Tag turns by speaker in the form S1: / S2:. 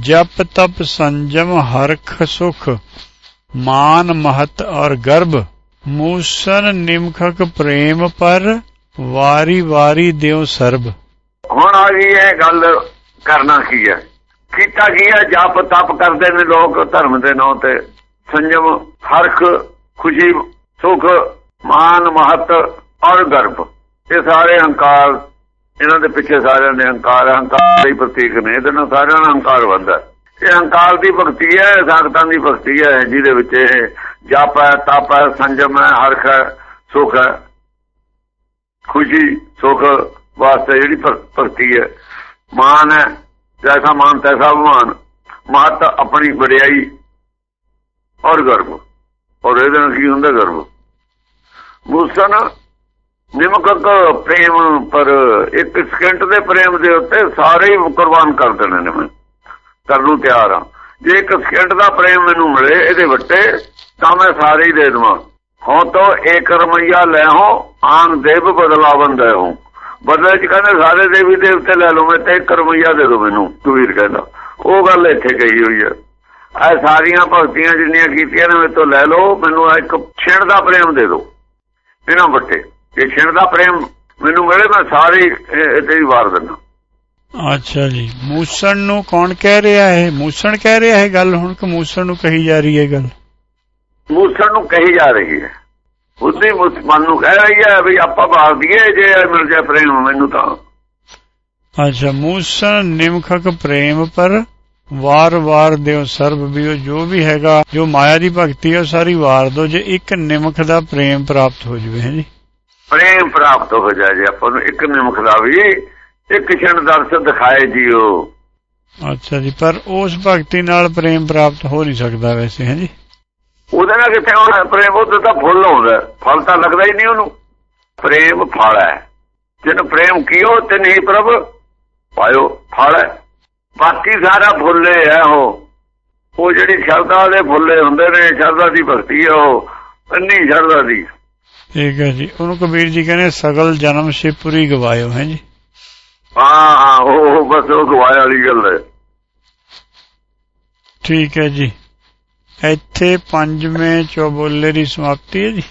S1: ਜਪ ਤਪ ਸੰਜਮ ਹਰਖ ਸੁਖ, ਮਾਨ ਮਹਤ ਔਰ ਗਰਭ, ਮੂਸਨ ਨਿਮਖਕ ਪ੍ਰੇਮ ਪਰ ਵਾਰੀ ਵਾਰੀ ਦਿਓ ਸਰਬ।
S2: ਹੁਣ ਆ ਗਈ ਇਹ ਗੱਲ ਕਰਨਾ ਕੀ ਹੈ? ਕੀਤਾ ਕੀ ਹੈ? ਜਪ ਤਪ ਕਰਦੇ ਨੇ ਲੋਕ ਧਰਮ ਦੇ ਨਾਂ ਤੇ। ਸੰਜਮ ਹਰਖ ਖੁਸ਼ੀ, ਸੁਖ, ਮਾਨ ਮਹਤ ਔਰ ਗਰਭ। ਇਹ ਸਾਰੇ ਹੰਕਾਰ ਇਹਨਾਂ ਦੇ ਪਿੱਛੇ ਸਾਰਿਆਂ ਦੇ ਹੰਕਾਰ ਹੰਕਾਰ ਦੇ ਪ੍ਰਤੀਕ ਨੇ, ਇਹਦੇ ਨਾਲ ਸਾਰਿਆਂ ਦਾ ਹੰਕਾਰ ਵੱਧਦਾ ਇਹ ਹੰਕਾਰ ਦੀ ਭਗਤੀ ਹੈ ਸਾਖਤਾਂ ਦੀ ਭਗਤੀ ਹੈ, ਜਿਹਦੇ ਵਿੱਚ ਇਹ ਜਪ ਹੈ, ਤਪ ਹੈ, ਸੰਜਮ ਹੈ, ਹਰਖ ਹੈ, ਸੁਖ ਹੈ। ਖੁਸ਼ੀ, ਸੁਖ ਵਾਸਤੇ ਜਿਹੜੀ ਭਗਤੀ ਹੈ ਮਾਨ ਹੈ, ਜੈਸਾ ਮਾਨ ਤੈਸਾ ਮਾਨ ਮਹਤ ਆਪਣੀ ਵਡਿਆਈ ਔਰ ਗਰਵ ਔਰ ਇਹਦੇ ਨਾਲ ਕੀ ਹੁੰਦਾ? ਗਰਭ। ਮੁਸਨ ਨਿਮਕਕ ਪ੍ਰੇਮ ਪਰ ਇੱਕ ਸਕਿੰਟ ਦੇ ਪ੍ਰੇਮ ਦੇ ਉੱਤੇ ਸਾਰੇ ਹੀ ਕੁਰਬਾਨ ਕਰ ਦੇਣੇ ਨੇ ਮੈਂ ਕਰਨ ਨੂੰ ਤਿਆਰ ਹਾਂ ਜੇ ਇੱਕ ਸਕਿੰਟ ਦਾ ਪ੍ਰੇਮ ਮੈਨੂੰ ਮਿਲੇ ਇਹਦੇ ਵੱਟੇ, ਤਾਂ ਮੈਂ ਸਾਰੇ ਹੀ ਦੇ ਦਵਾਂ। ਹੋ ਤੋ ਏਕ ਰਮਈਆ ਲੈ ਹੋ ਆਨ ਦੇਵ ਬਦਲਾਵਨ ਦੇ ਹੋ ਬਦਲੇ ਚ ਕਹਿੰਦੇ ਸਾਰੇ ਦੇਵੀ ਦੇਵਤੇ ਲੈ ਲਓ, ਮੈਂ ਤੇ ਇੱਕ ਰਮਈਆ ਦੇ ਦੋ ਮੈਨੂੰ, ਕਬੀਰ ਕਹਿੰਦਾ। ਉਹ ਗੱਲ ਇੱਥੇ ਕਹੀ ਹੋਈ ਹੈ ਇਹ ਸਾਰੀਆਂ ਭਗਤੀਆਂ ਜਿੰਨੀਆਂ ਕੀਤੀਆਂ ਨੇ ਮੇਰੇ ਤੋਂ ਲੈ ਲਓ, ਮੈਨੂੰ ਇੱਕ ਛਿਣ ਦਾ ਪ੍ਰੇਮ ਦੇ ਦਿਓ। ਇਹਨਾਂ ਵੱਟੇ। ਜੇ ਛਿਣ ਦਾ ਪ੍ਰੇਮ ਮੈਨੂੰ ਮਿਲੇ ਮੈਂ ਸਾਰੇ ਹੀ ਵਾਰ ਦਿੰਦਾ।
S1: ਅੱਛਾ ਜੀ। ਮੂਸਣ ਨੂੰ ਕੌਣ ਕਹਿ ਰਿਹਾ ਹੈ ਮੂਸਣ ਕਹਿ ਰਿਹਾ ਹੈ ਗੱਲ? ਹੁਣ ਕਿ ਮੂਸਣ ਨੂੰ ਕਹੀ ਜਾ ਰਹੀ ਹੈ ਗੱਲ?
S2: ਮੂਸਣ ਨੂੰ ਕਹੀ ਜਾ ਰਹੀ ਹੈ। ਉਸੇ ਮਨ ਨੂੰ ਕਹਿ ਰਹੀ ਹੈ ਵੀ ਆਪਾਂ ਬਾਲ ਦਈਏ ਜੇ ਮਿਲ ਜਾਏ ਪ੍ਰੇਮ ਮੈਨੂੰ ਤਾਂ।
S1: ਅੱਛਾ ਮੂਸਣ ਨਿਮਖਕ ਪ੍ਰੇਮ ਪਰ ਵਾਰ-ਵਾਰ ਦਿਓ ਸਰਬ ਵੀ ਜੋ ਵੀ ਹੈਗਾ ਜੋ ਮਾਇਆ ਦੀ ਭਗਤੀ ਹੈ ਸਾਰੀ ਵਾਰ ਦੋ ਜੇ ਇੱਕ ਨਿਮਖ ਦਾ ਪ੍ਰੇਮ ਪ੍ਰਾਪਤ ਹੋ ਜਵੇ ਹੈ ਜੀ।
S2: ਪ੍ਰੇਮ ਪ੍ਰਾਪਤ ਹੋ ਜਾਏ ਜੇ ਆਪਾਂ ਨੂੰ ਇੱਕ ਨਿਮਖ ਵੀ ਇੱਕ ਛਣ ਦਰਸ ਦਿਖਾਏ ਜੀਓ।
S1: ਅੱਛਾ ਜੀ ਪਰ ਉਸ ਭਗਤੀ ਨਾਲ ਪ੍ਰੇਮ ਪ੍ਰਾਪਤ ਹੋ ਨਹੀਂ ਸਕਦਾ ਵੈਸੇ ਹੈ ਜੀ?
S2: ਉਹਦੇ ਨਾਲ ਕਿੱਥੇ ਹੋਣਾ? ਪ੍ਰੇਮ ਉਹਦੇ ਤਾਂ ਫੁੱਲ ਆਉਂਦਾ ਫਲ ਤਾਂ ਲੱਗਦਾ ਹੀ ਨਹੀਂ ਉਹਨੂੰ। ਪ੍ਰੇਮ ਫਲ ਹੈ। ਜਿਹਨੂੰ ਪ੍ਰੇਮ ਕੀਓ ਤੇ ਨਹੀਂ ਪ੍ਰਭ ਪਾਇਓ ਫਲ ਹੈ। ਬਾਕੀ ਸਾਰਾ ਫੁੱਲੇ ਹੈ ਉਹ। ਉਹ ਜਿਹੜੀ ਸ਼ਰਧਾ ਦੇ ਫੁੱਲੇ ਹੁੰਦੇ ਨੇ ਸ਼ਰਧਾ ਦੀ ਭਗਤੀ ਹੈ ਉਹ। ਅੰਨੀ ਸ਼ਰਧਾ ਦੀ।
S1: ਠੀਕ ਹੈ ਜੀ। ਉਹਨੂੰ ਕਬੀਰ ਜੀ ਕਹਿੰਦੇ ਸਗਲ ਜਨਮ ਸ਼ਿਪੁਰੀ ਗਵਾਇਓ ਹੈ ਜੀ।
S2: ਹਾਂ ਹਾਂ ਉਹ ਬਸ ਉਹ ਗਵਾਇਆ ਵਾਲੀ ਗੱਲ ਹੈ।
S1: ਠੀਕ ਹੈ ਜੀ। ਇੱਥੇ ਪੰਜਵੇਂ ਚੌਬੋਲੇ ਦੀ ਸਮਾਪਤੀ ਹੈ ਜੀ।